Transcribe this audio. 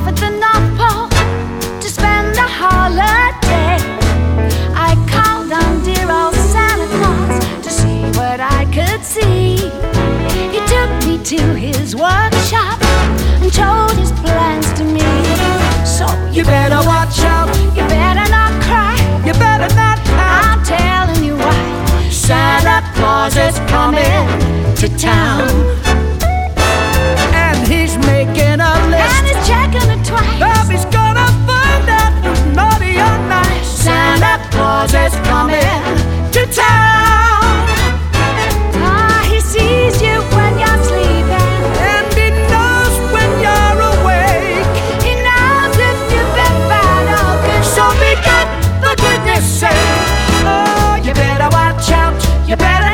off at the North Pole to spend a holiday. I called on dear old Santa Claus to see what I could see. He took me to his workshop and showed his plans to me. So you, you better, better watch out. You better not cry. You better not cry. I'm telling you why. Santa Claus is coming to town. to town. Ah, he sees you when you're and he knows when you're awake. He knows if you've been bad or good. So be good, goodness. Oh, you better watch out. You better.